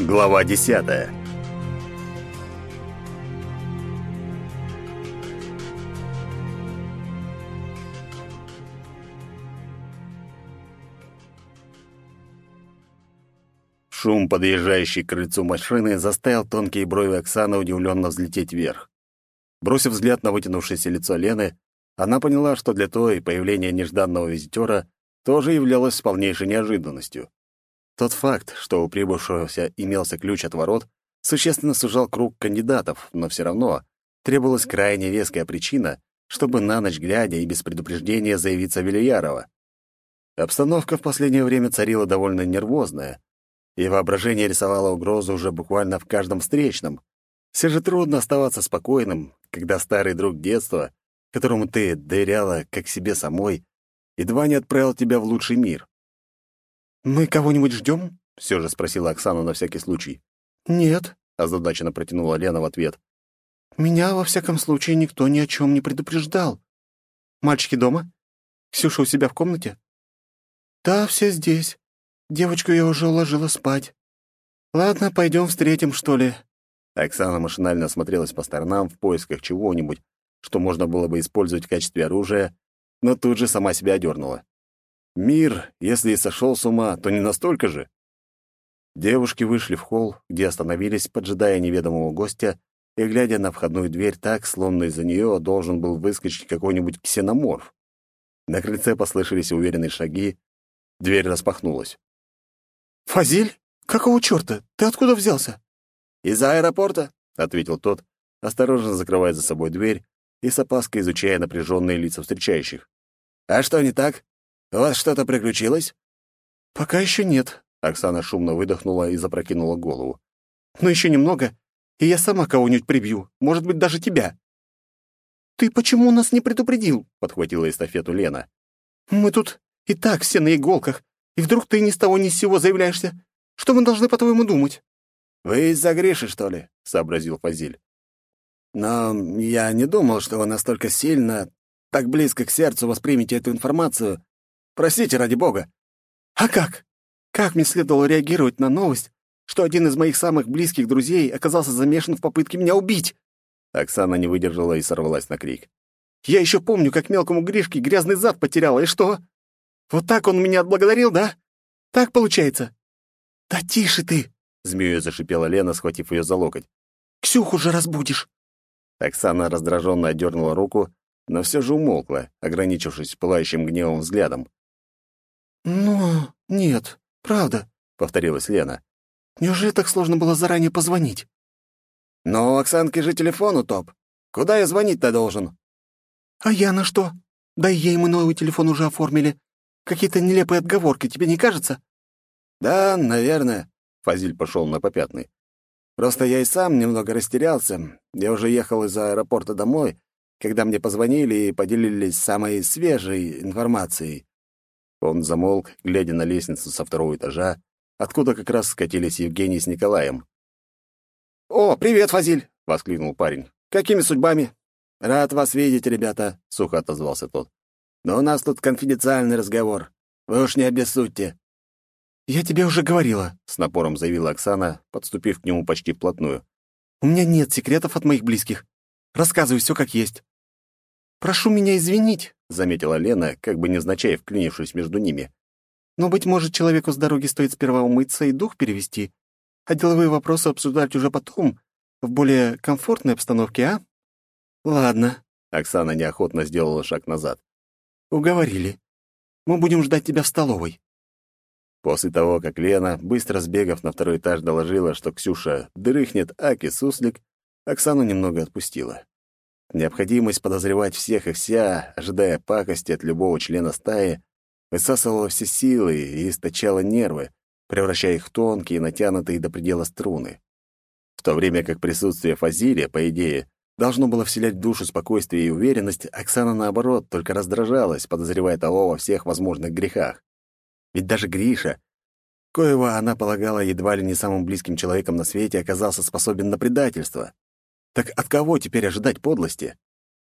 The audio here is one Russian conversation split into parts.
Глава десятая Шум, подъезжающей к крыльцу машины, заставил тонкие брови Оксаны удивленно взлететь вверх. Бросив взгляд на вытянувшееся лицо Лены, она поняла, что для той появление нежданного визитера тоже являлось полнейшей неожиданностью. Тот факт, что у прибывшегося имелся ключ от ворот, существенно сужал круг кандидатов, но все равно требовалась крайне веская причина, чтобы на ночь глядя и без предупреждения заявиться Вильярова. Обстановка в последнее время царила довольно нервозная, и воображение рисовало угрозу уже буквально в каждом встречном. Все же трудно оставаться спокойным, когда старый друг детства, которому ты доверяла как себе самой, едва не отправил тебя в лучший мир. «Мы кого-нибудь ждем?» — все же спросила Оксана на всякий случай. «Нет», — озадаченно протянула Лена в ответ. «Меня, во всяком случае, никто ни о чем не предупреждал. Мальчики дома? Ксюша у себя в комнате?» «Да, все здесь. Девочку я уже уложила спать. Ладно, пойдем встретим, что ли». Оксана машинально осмотрелась по сторонам в поисках чего-нибудь, что можно было бы использовать в качестве оружия, но тут же сама себя одернула. Мир, если и сошел с ума, то не настолько же. Девушки вышли в холл, где остановились, поджидая неведомого гостя, и глядя на входную дверь так, словно из-за нее должен был выскочить какой-нибудь ксеноморф. На крыльце послышались уверенные шаги, дверь распахнулась. «Фазиль? Какого чёрта? Ты откуда взялся?» «Из аэропорта», — ответил тот, осторожно закрывая за собой дверь и с опаской изучая напряженные лица встречающих. «А что не так? У вас что-то приключилось?» «Пока еще нет», — Оксана шумно выдохнула и запрокинула голову. «Но еще немного, и я сама кого-нибудь прибью, может быть, даже тебя». «Ты почему нас не предупредил?» — подхватила эстафету Лена. «Мы тут и так все на иголках, и вдруг ты ни с того ни с сего заявляешься. Что мы должны, по-твоему, думать?» «Вы из-за Гриши, что ли?» — сообразил Фазиль. «Но я не думал, что вы настолько сильно, так близко к сердцу воспримете эту информацию. Простите, ради бога». «А как? Как мне следовало реагировать на новость, что один из моих самых близких друзей оказался замешан в попытке меня убить?» Оксана не выдержала и сорвалась на крик. «Я еще помню, как мелкому Гришке грязный зад потеряла, и что? Вот так он меня отблагодарил, да? Так получается?» «Да тише ты!» — змеей зашипела Лена, схватив ее за локоть. «Ксюху же разбудишь!» Оксана раздраженно отдернула руку, но все же умолкла, ограничившись пылающим гневом взглядом. «Ну, нет, правда», — повторилась Лена. «Неужели так сложно было заранее позвонить?» «Но у Оксанки же телефон у топ. Куда я звонить-то должен?» «А я на что? Да и ей мы новый телефон уже оформили. Какие-то нелепые отговорки, тебе не кажется?» «Да, наверное», — Фазиль пошел на попятный. «Просто я и сам немного растерялся. Я уже ехал из аэропорта домой, когда мне позвонили и поделились самой свежей информацией». Он замолк, глядя на лестницу со второго этажа, откуда как раз скатились Евгений с Николаем. «О, привет, Фазиль!» — воскликнул парень. «Какими судьбами?» «Рад вас видеть, ребята», — сухо отозвался тот. «Но у нас тут конфиденциальный разговор. Вы уж не обессудьте». «Я тебе уже говорила», — с напором заявила Оксана, подступив к нему почти вплотную. «У меня нет секретов от моих близких. Рассказывай все как есть». «Прошу меня извинить», — заметила Лена, как бы невзначай вклинившись между ними. «Но, быть может, человеку с дороги стоит сперва умыться и дух перевести, а деловые вопросы обсуждать уже потом, в более комфортной обстановке, а?» «Ладно», — Оксана неохотно сделала шаг назад. «Уговорили. Мы будем ждать тебя в столовой». После того, как Лена, быстро сбегав на второй этаж, доложила, что Ксюша дрыхнет Аки суслик, Оксану немного отпустила. Необходимость подозревать всех и вся, ожидая пакости от любого члена стаи, высасывала все силы и источала нервы, превращая их в тонкие, натянутые до предела струны. В то время как присутствие Фазилия, по идее, должно было вселять в душу спокойствие и уверенность, Оксана, наоборот, только раздражалась, подозревая того во всех возможных грехах. Ведь даже Гриша, коего она полагала едва ли не самым близким человеком на свете, оказался способен на предательство. Так от кого теперь ожидать подлости?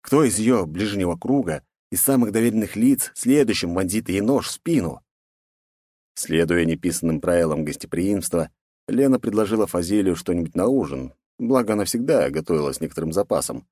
Кто из ее ближнего круга, из самых доверенных лиц, следующим вонзит ей нож в спину? Следуя неписанным правилам гостеприимства, Лена предложила Фазилию что-нибудь на ужин, благо она всегда готовила с некоторым запасом.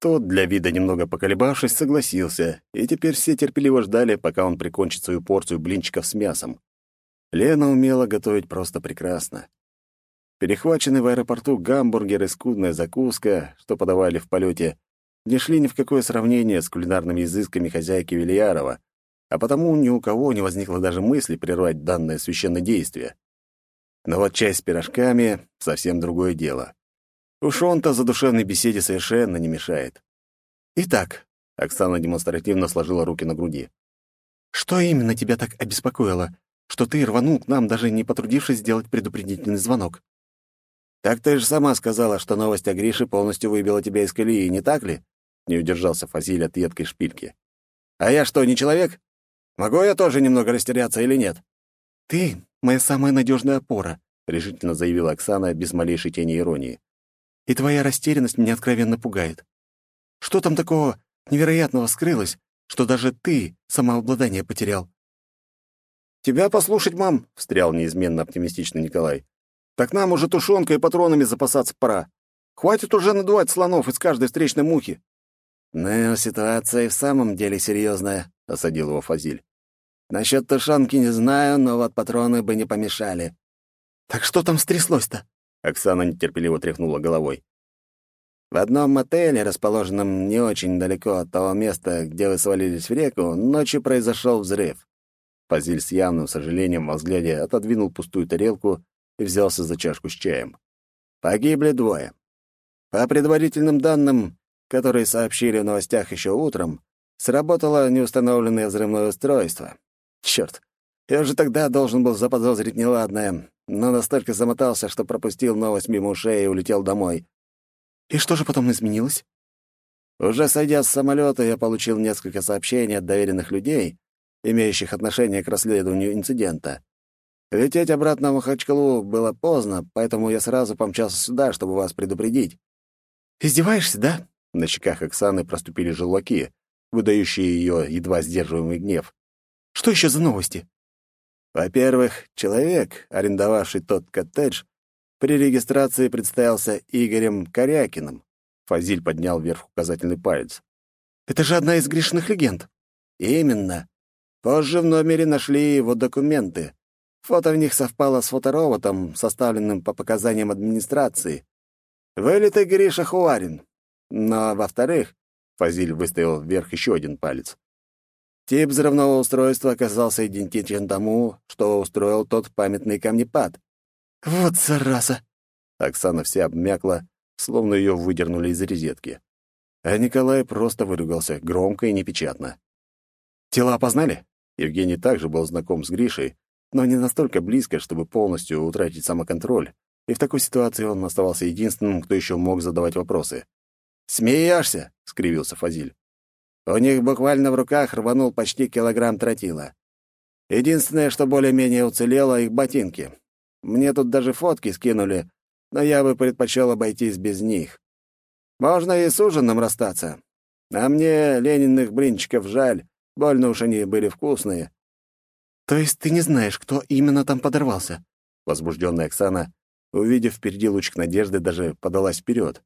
Тот, для вида немного поколебавшись, согласился, и теперь все терпеливо ждали, пока он прикончит свою порцию блинчиков с мясом. Лена умела готовить просто прекрасно. Перехваченный в аэропорту гамбургер и скудная закуска, что подавали в полете, не шли ни в какое сравнение с кулинарными изысками хозяйки Вильярова, а потому ни у кого не возникло даже мысли прервать данное священное действие. Но вот часть с пирожками — совсем другое дело. Уж он-то задушевной беседе совершенно не мешает. Итак, Оксана демонстративно сложила руки на груди. Что именно тебя так обеспокоило, что ты рванул к нам, даже не потрудившись сделать предупредительный звонок? Так ты же сама сказала, что новость о Грише полностью выбила тебя из колеи, не так ли? Не удержался Фазиль от едкой шпильки. А я что, не человек? Могу я тоже немного растеряться или нет? Ты — моя самая надежная опора, решительно заявила Оксана без малейшей тени иронии и твоя растерянность меня откровенно пугает. Что там такого невероятного скрылось, что даже ты самообладание потерял?» «Тебя послушать, мам», — встрял неизменно оптимистичный Николай. «Так нам уже тушенкой и патронами запасаться пора. Хватит уже надувать слонов из каждой встречной мухи». «Ну, ситуация и в самом деле серьезная», — осадил его Фазиль. «Насчет тушенки не знаю, но вот патроны бы не помешали». «Так что там стряслось-то?» Оксана нетерпеливо тряхнула головой. В одном мотеле, расположенном не очень далеко от того места, где вы свалились в реку, ночью произошел взрыв. Фазиль с явным сожалением во взгляде отодвинул пустую тарелку и взялся за чашку с чаем. Погибли двое. По предварительным данным, которые сообщили в новостях еще утром, сработало неустановленное взрывное устройство. Черт, я уже тогда должен был заподозрить неладное, но настолько замотался, что пропустил новость мимо ушей и улетел домой. И что же потом изменилось? Уже сойдя с самолета, я получил несколько сообщений от доверенных людей, имеющих отношение к расследованию инцидента. Лететь обратно в Махачкалу было поздно, поэтому я сразу помчался сюда, чтобы вас предупредить. «Издеваешься, да?» На щеках Оксаны проступили желваки, выдающие ее едва сдерживаемый гнев. «Что еще за новости?» Во-первых, человек, арендовавший тот коттедж, при регистрации представился Игорем Корякиным. Фазиль поднял вверх указательный палец. «Это же одна из грешных легенд». «Именно. Позже в номере нашли его документы. Фото в них совпало с фотороботом, составленным по показаниям администрации. Вылитый Гриша Хуарин. Но, во-вторых, Фазиль выставил вверх еще один палец. Тип взрывного устройства оказался идентичен тому, что устроил тот памятный камнепад. «Вот зараза!» Оксана вся обмякла, словно ее выдернули из розетки. А Николай просто выругался, громко и непечатно. «Тела опознали?» Евгений также был знаком с Гришей, но не настолько близко, чтобы полностью утратить самоконтроль, и в такой ситуации он оставался единственным, кто еще мог задавать вопросы. «Смеешься?» — скривился Фазиль. У них буквально в руках рванул почти килограмм тротила. Единственное, что более-менее уцелело, — их ботинки. Мне тут даже фотки скинули, но я бы предпочел обойтись без них. Можно и с ужином расстаться. А мне ленинных блинчиков жаль, больно уж они были вкусные. То есть ты не знаешь, кто именно там подорвался? Возбужденная Оксана, увидев впереди лучик надежды, даже подалась вперед.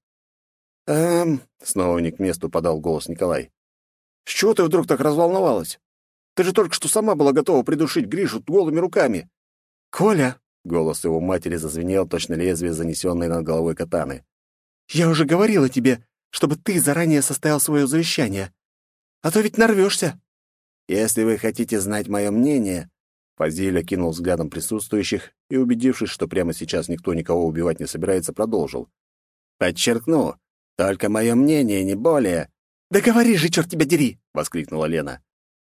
«Эм...» — снова не к месту подал голос Николай. С чего ты вдруг так разволновалась? Ты же только что сама была готова придушить Гришу голыми руками. Коля, голос его матери зазвенел точно лезвие, занесенное над головой катаны. Я уже говорила тебе, чтобы ты заранее составил свое завещание. А то ведь нарвешься. Если вы хотите знать мое мнение, Фазиль окинул взглядом присутствующих и, убедившись, что прямо сейчас никто никого убивать не собирается, продолжил. «Подчеркну, только мое мнение, не более. «Да говори же, черт тебя дери!» — воскликнула Лена.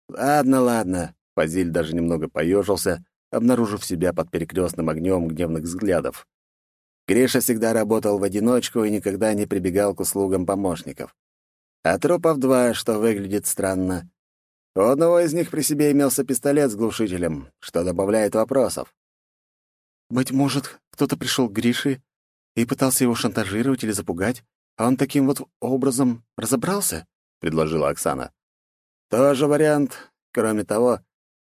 «Ладно, ладно». Фазиль даже немного поежился, обнаружив себя под перекрестным огнем гневных взглядов. Гриша всегда работал в одиночку и никогда не прибегал к услугам помощников. А трупов два, что выглядит странно. У одного из них при себе имелся пистолет с глушителем, что добавляет вопросов. «Быть может, кто-то пришел к Грише и пытался его шантажировать или запугать, а он таким вот образом разобрался?» — предложила Оксана. «Тоже вариант. Кроме того,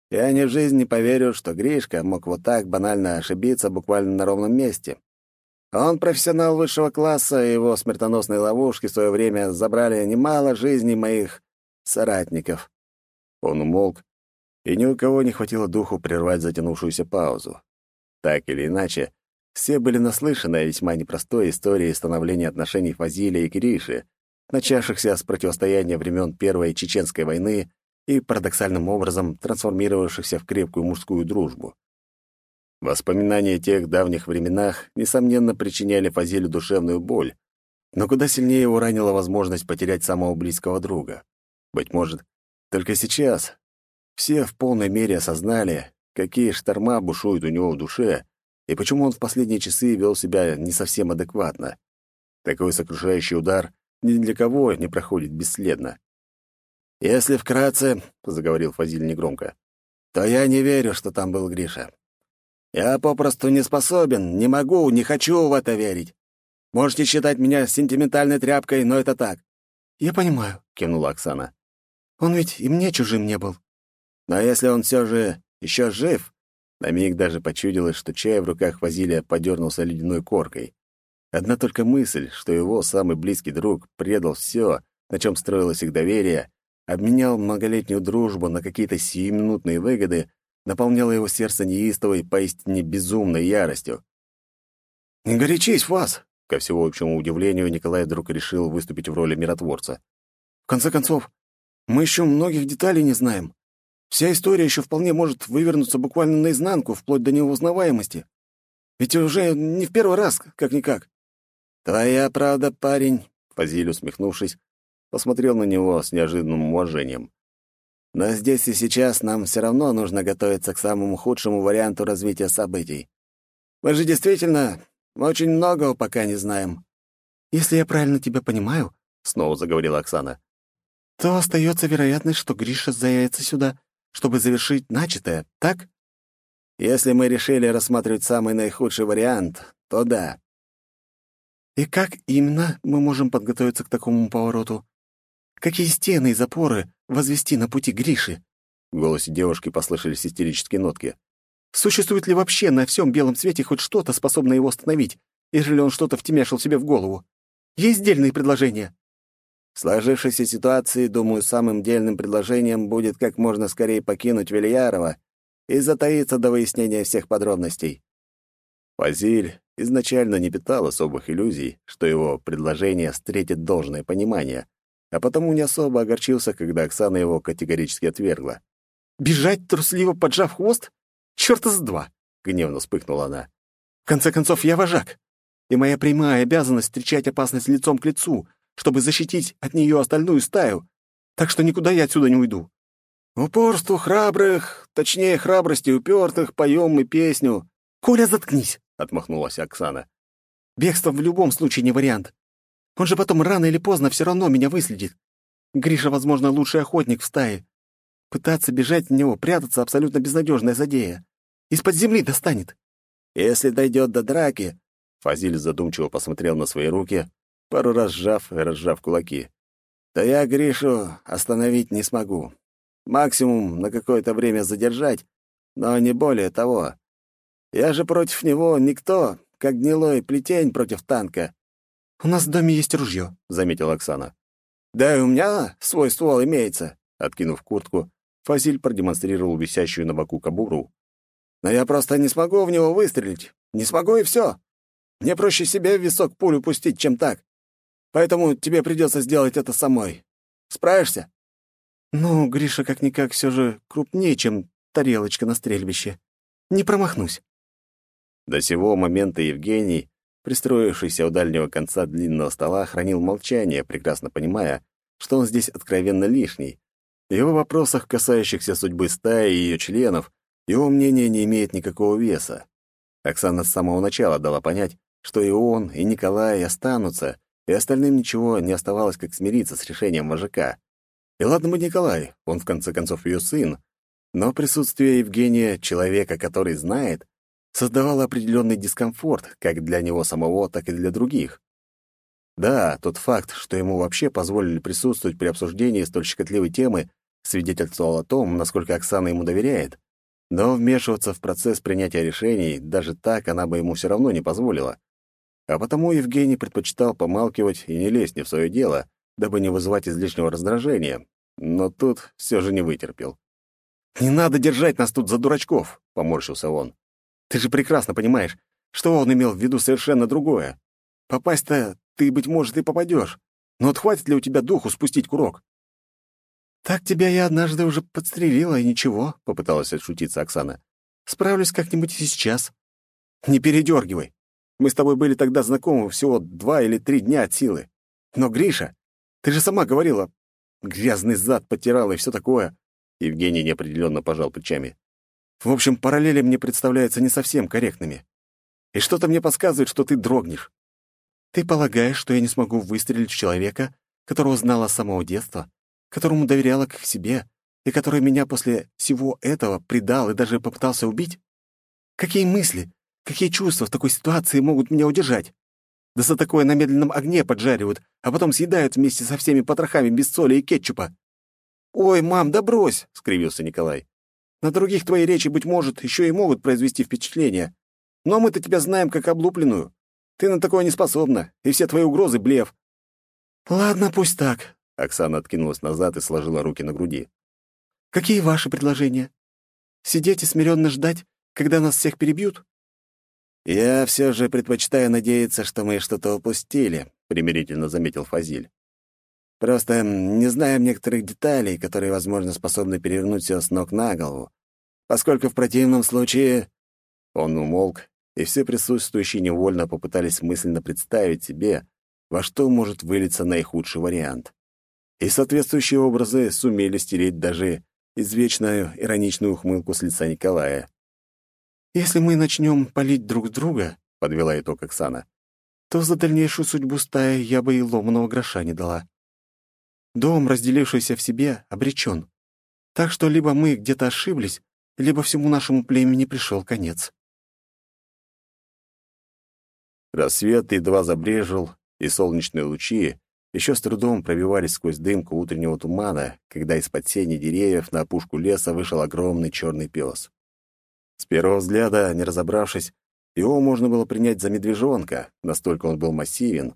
Я ни в жизни не поверю, что Гришка мог вот так банально ошибиться буквально на ровном месте. Он профессионал высшего класса, и его смертоносные ловушки в свое время забрали немало жизней моих соратников. Он умолк, и ни у кого не хватило духу прервать затянувшуюся паузу. Так или иначе, все были наслышаны о весьма непростой истории становления отношений Фазилия и Гриши, начавшихся с противостояния времен Первой Чеченской войны и парадоксальным образом трансформировавшихся в крепкую мужскую дружбу. Воспоминания о тех давних временах, несомненно, причиняли Фазилю душевную боль, но куда сильнее его ранила возможность потерять самого близкого друга. Быть может, только сейчас все в полной мере осознали, какие шторма бушуют у него в душе и почему он в последние часы вел себя не совсем адекватно. Такой сокрушающий удар ни для кого не проходит бесследно. «Если вкратце», — заговорил Фазиль негромко, — «то я не верю, что там был Гриша. Я попросту не способен, не могу, не хочу в это верить. Можете считать меня сентиментальной тряпкой, но это так». «Я понимаю», — кивнула Оксана. «Он ведь и мне чужим не был». «Но если он все же еще жив...» На миг даже почудилось, что чай в руках Фазилия подернулся ледяной коркой. Одна только мысль, что его самый близкий друг предал все, на чем строилось их доверие, обменял многолетнюю дружбу на какие-то сиюминутные выгоды, наполняла его сердце неистовой, поистине безумной яростью. «Не горячись, вас!» Ко всеобщему удивлению, Николай вдруг решил выступить в роли миротворца. «В конце концов, мы еще многих деталей не знаем. Вся история еще вполне может вывернуться буквально наизнанку, вплоть до неузнаваемости. Ведь уже не в первый раз, как-никак. «Твоя правда, парень», — Фазиль, усмехнувшись, посмотрел на него с неожиданным уважением. «Но здесь и сейчас нам все равно нужно готовиться к самому худшему варианту развития событий. Мы же действительно очень многого пока не знаем». «Если я правильно тебя понимаю», — снова заговорила Оксана, «то остается вероятность, что Гриша заявится сюда, чтобы завершить начатое, так?» «Если мы решили рассматривать самый наихудший вариант, то да», и как именно мы можем подготовиться к такому повороту? Какие стены и запоры возвести на пути Гриши? В голосе девушки послышались истерические нотки. Существует ли вообще на всем белом свете хоть что-то, способное его остановить, ежели он что-то втемяшил себе в голову? Есть дельные предложения? В сложившейся ситуации, думаю, самым дельным предложением будет как можно скорее покинуть Вильярова и затаиться до выяснения всех подробностей. Фазиль изначально не питал особых иллюзий, что его предложение встретит должное понимание, а потому не особо огорчился, когда Оксана его категорически отвергла. «Бежать, трусливо поджав хвост? Чёрта с два!» — гневно вспыхнула она. «В конце концов, я вожак, и моя прямая обязанность встречать опасность лицом к лицу, чтобы защитить от нее остальную стаю, так что никуда я отсюда не уйду. Упорству храбрых, точнее, храбрости упертых, поем мы песню. Коля, заткнись!» — отмахнулась Оксана. «Бегство в любом случае не вариант. Он же потом рано или поздно все равно меня выследит. Гриша, возможно, лучший охотник в стае. Пытаться бежать от него, прятаться — абсолютно безнадежная задея. Из-под земли достанет». «Если дойдет до драки...» Фазиль задумчиво посмотрел на свои руки, пару раз сжав и разжав кулаки. «То я Гришу остановить не смогу. Максимум на какое-то время задержать, но не более того. Я же против него никто, как гнилой плетень против танка. «У нас в доме есть ружье», — заметила Оксана. «Да и у меня свой ствол имеется», — откинув куртку, Фазиль продемонстрировал висящую на боку кобуру. «Но я просто не смогу в него выстрелить. Не смогу, и все. Мне проще себе в висок пулю пустить, чем так. Поэтому тебе придется сделать это самой. Справишься?» «Ну, Гриша как-никак все же крупнее, чем тарелочка на стрельбище. Не промахнусь». До сего момента Евгений, пристроившийся у дальнего конца длинного стола, хранил молчание, прекрасно понимая, что он здесь откровенно лишний. В его вопросах, касающихся судьбы стаи и ее членов, его мнение не имеет никакого веса. Оксана с самого начала дала понять, что и он, и Николай останутся, и остальным ничего не оставалось, как смириться с решением вожака. И ладно бы Николай, он в конце концов ее сын, но присутствие Евгения, человека, который знает, создавало определенный дискомфорт как для него самого, так и для других. Да, тот факт, что ему вообще позволили присутствовать при обсуждении столь щекотливой темы, свидетельствовал о том, насколько Оксана ему доверяет, но вмешиваться в процесс принятия решений даже так она бы ему все равно не позволила. А потому Евгений предпочитал помалкивать и не лезть не в свое дело, дабы не вызывать излишнего раздражения, но тут все же не вытерпел. «Не надо держать нас тут за дурачков», — поморщился он. «Ты же прекрасно понимаешь, что он имел в виду совершенно другое. Попасть-то ты, быть может, и попадешь, но вот хватит ли у тебя духу спустить курок?» «Так тебя я однажды уже подстрелила, и ничего», — попыталась отшутиться Оксана. «Справлюсь как-нибудь и сейчас». «Не передергивай. Мы с тобой были тогда знакомы всего два или три дня от силы. Но, Гриша, ты же сама говорила, грязный зад потирал и все такое. Евгений неопределенно пожал плечами. В общем, параллели мне представляются не совсем корректными. И что-то мне подсказывает, что ты дрогнешь. Ты полагаешь, что я не смогу выстрелить в человека, которого знала с самого детства, которому доверяла как себе, и который меня после всего этого предал и даже попытался убить? Какие мысли, какие чувства в такой ситуации могут меня удержать? Да за такое на медленном огне поджаривают, а потом съедают вместе со всеми потрохами без соли и кетчупа. «Ой, мам, да брось!» — скривился Николай. «На других твои речи, быть может, еще и могут произвести впечатление. Но мы-то тебя знаем как облупленную. Ты на такое не способна, и все твои угрозы — блеф». «Ладно, пусть так», — Оксана откинулась назад и сложила руки на груди. «Какие ваши предложения? Сидеть и смиренно ждать, когда нас всех перебьют?» «Я все же предпочитаю надеяться, что мы что-то упустили», — примирительно заметил Фазиль. Просто не знаем некоторых деталей, которые, возможно, способны перевернуть все с ног на голову, поскольку в противном случае...» Он умолк, и все присутствующие невольно попытались мысленно представить себе, во что может вылиться наихудший вариант. И соответствующие образы сумели стереть даже извечную ироничную ухмылку с лица Николая. «Если мы начнем палить друг друга», — подвела итог Оксана, «то за дальнейшую судьбу стаи я бы и ломаного гроша не дала. Дом, разделившийся в себе, обречен. Так что либо мы где-то ошиблись, либо всему нашему племени пришел конец. Рассвет едва забрежил, и солнечные лучи еще с трудом пробивались сквозь дымку утреннего тумана, когда из-под сени деревьев на опушку леса вышел огромный черный пес. С первого взгляда, не разобравшись, его можно было принять за медвежонка, настолько он был массивен,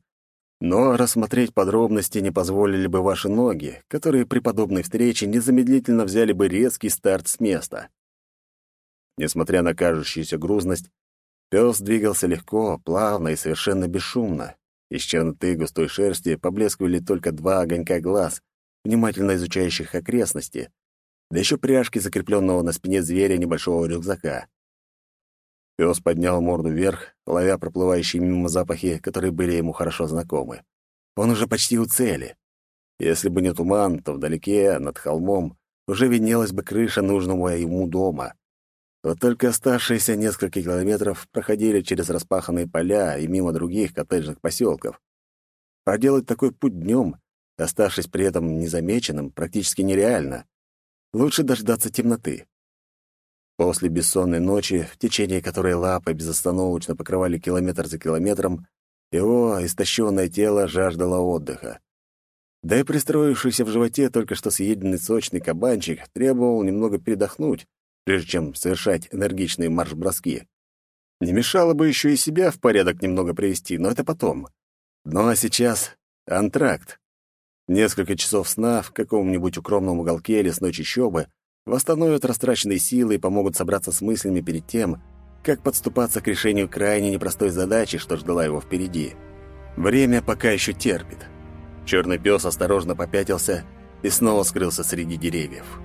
но рассмотреть подробности не позволили бы ваши ноги, которые при подобной встрече незамедлительно взяли бы резкий старт с места. Несмотря на кажущуюся грузность, пес двигался легко, плавно и совершенно бесшумно. Из черноты густой шерсти поблескивали только два огонька глаз, внимательно изучающих окрестности, да еще пряжки закрепленного на спине зверя небольшого рюкзака. Пес поднял морду вверх, ловя проплывающие мимо запахи, которые были ему хорошо знакомы. Он уже почти у цели. Если бы не туман, то вдалеке, над холмом, уже виднелась бы крыша нужного ему дома. Вот только оставшиеся несколько километров проходили через распаханные поля и мимо других коттеджных поселков. Проделать такой путь днем, оставшись при этом незамеченным, практически нереально. Лучше дождаться темноты. После бессонной ночи, в течение которой лапы безостановочно покрывали километр за километром, его истощенное тело жаждало отдыха. Да и пристроившийся в животе только что съеденный сочный кабанчик требовал немного передохнуть, прежде чем совершать энергичные марш-броски. Не мешало бы еще и себя в порядок немного привести, но это потом. Ну а сейчас антракт. Несколько часов сна в каком-нибудь укромном уголке лесной чащобы восстановят растраченные силы и помогут собраться с мыслями перед тем, как подступаться к решению крайне непростой задачи, что ждала его впереди. Время пока еще терпит. Черный пес осторожно попятился и снова скрылся среди деревьев.